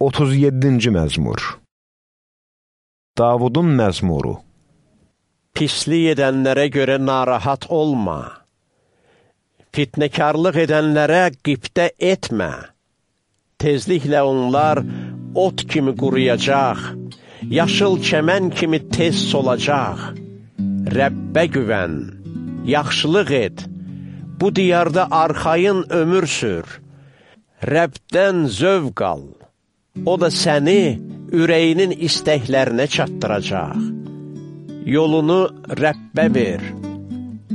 37-ci məzmur Davudun məzmuru Pislik edənlərə görə narahat olma. Fitnəkarlıq edənlərə qibdə etmə. Tezliklə onlar ot kimi quruyacaq, yaşıl çəmən kimi tez solacaq. Rəbbə güvən, yaxşılıq et, bu diyarda arxayın ömür sür. Rəbdən zövq al. O da səni ürəyinin istəklərinə çatdıracaq. Yolunu Rəbbə ver,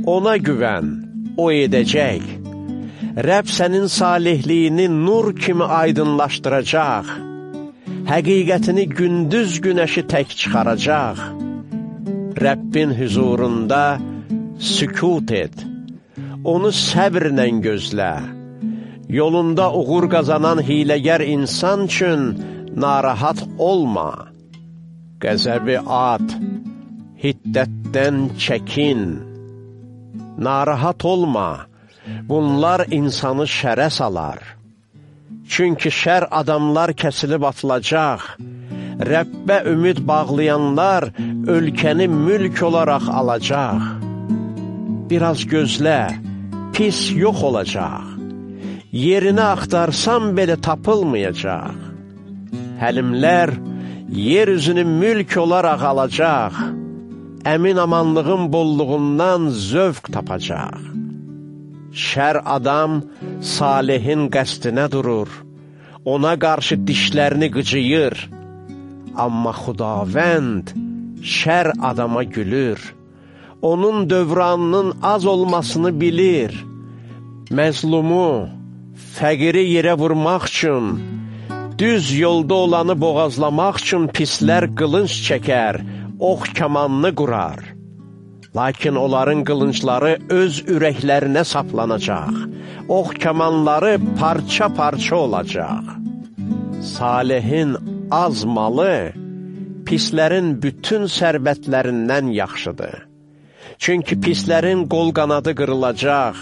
ona güvən, o edəcək. Rəbb sənin salihliyini nur kimi aydınlaşdıracaq. Həqiqətini gündüz günəşi tək çıxaracaq. Rəbbin hüzurunda sükut et, onu səbrlə gözlə. Yolunda uğur qazanan hiləgər insan üçün narahat olma. Qəzəbi at, hiddətdən çəkin. Narahat olma, bunlar insanı şərə salar. Çünki şər adamlar kəsilib atılacaq. Rəbbə ümid bağlayanlar ölkəni mülk olaraq alacaq. Biraz gözlə, pis yox olacaq yerini axtarsam belə tapılmayacaq. Həlimlər yer üzünü mülk olaraq alacaq, əmin amanlığın bolluğundan zövq tapacaq. Şər adam salihin qəstinə durur, ona qarşı dişlərini qıcıyır, amma xudavənd şər adama gülür, onun dövranının az olmasını bilir, məzlumu, fəqiri yerə vurmaq üçün, düz yolda olanı boğazlamaq üçün pislər qılınc çəkər, ox kamanını qurar. Lakin onların qılıncları öz ürəklərinə saplanacaq, ox kamanları parça-parça olacaq. Salihin az malı, pislərin bütün sərvətlərindən yaxşıdır. Çünki pislərin qol qanadı qırılacaq,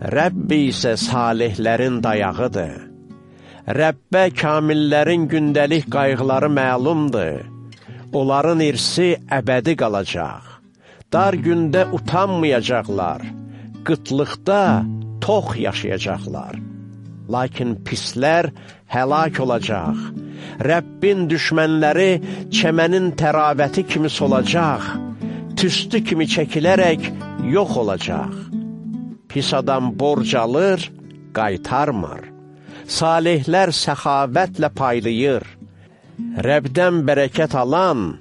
Rəbbi isə salihlərin dayağıdır. Rəbbə kamillərin gündəlik qayğıları məlumdur. Onların irsi əbədi qalacaq. Dar gündə utanmayacaqlar. Qıtlıqda tox yaşayacaqlar. Lakin pislər həlak olacaq. Rəbbin düşmənləri çəmənin təravəti kimi solacaq. Tüstü kimi çəkilərək yox olacaq. Pis adam borc alır, qaytarmır. Salihlər səxavətlə paylayır. Rəbdən bərəkət alan,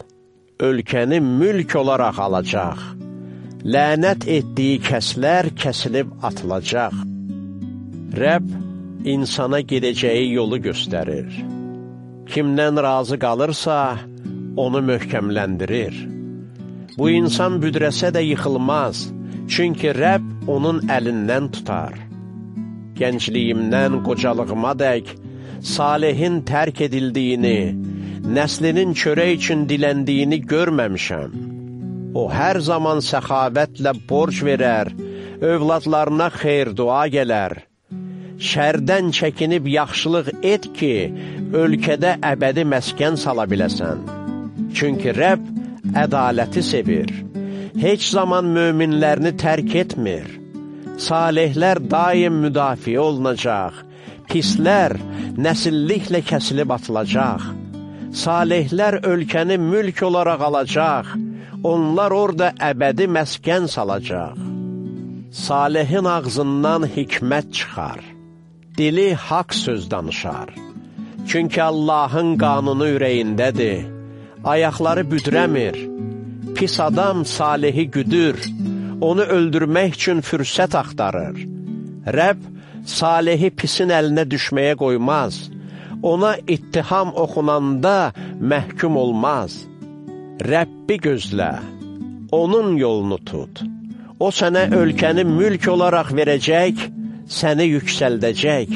ölkəni mülk olaraq alacaq. Lənət etdiyi kəslər kəsilib atılacaq. Rəbb insana gedəcəyi yolu göstərir. Kimdən razı qalırsa, onu möhkəmləndirir. Bu insan büdrəsə də yıxılmaz, çünki Rəbb onun əlindən tutar. Gəncliyimdən qocalığıma dək, Salihin tərk edildiyini, nəslinin çörək üçün diləndiyini görməmişəm. O, hər zaman səxavətlə borc verər, övladlarına xeyr dua gələr. Şərdən çəkinib yaxşılıq et ki, ölkədə əbədi məskən sala biləsən. Çünki Rəbb ədaləti sevir heç zaman möminlərini tərk etmir. Salihlər daim müdafiə olunacaq, pislər nəsilliklə kəsilib atılacaq. Salihlər ölkəni mülk olaraq alacaq, onlar orada əbədi məskən salacaq. Salihin ağzından hikmət çıxar, dili haqq söz danışar. Çünki Allahın qanunu ürəyindədir, ayaqları büdrəmir, Pis adam Salihi güdür, onu öldürmək üçün fürsət axtarır. Rəbb Salihi pisin əlinə düşməyə qoymaz, ona ittiham oxunanda məhkum olmaz. Rəbbi gözlə, onun yolunu tut. O sənə ölkəni mülk olaraq verəcək, səni yüksəldəcək.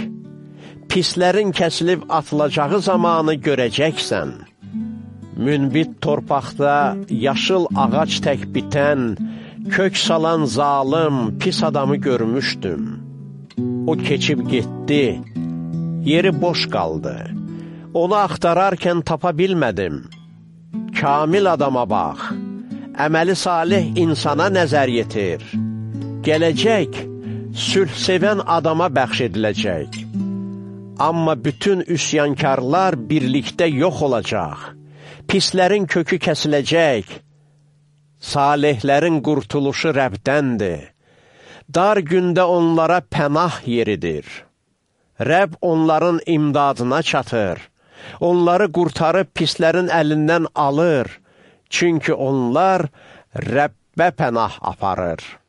Pislərin kəsilib atılacağı zamanı görəcəksən. Münbit torpaqda yaşıl ağac tək bitən, kök salan zalım, pis adamı görmüşdüm. O keçib getdi, yeri boş qaldı. Onu axtararkən tapa bilmədim. Kamil adama bax, əməli salih insana nəzər yetir. Gələcək, sülh sevən adama bəxş ediləcək. Amma bütün üsyankarlar birlikdə yox olacaq. Pislərin kökü kəsiləcək. Salihlərin qurtuluşu Rəbdəndir. Dar gündə onlara pənah yeridir. Rəbb onların imdadına çatır. Onları qurtarıb pislərin əlindən alır. Çünki onlar Rəbbə pənah aparır.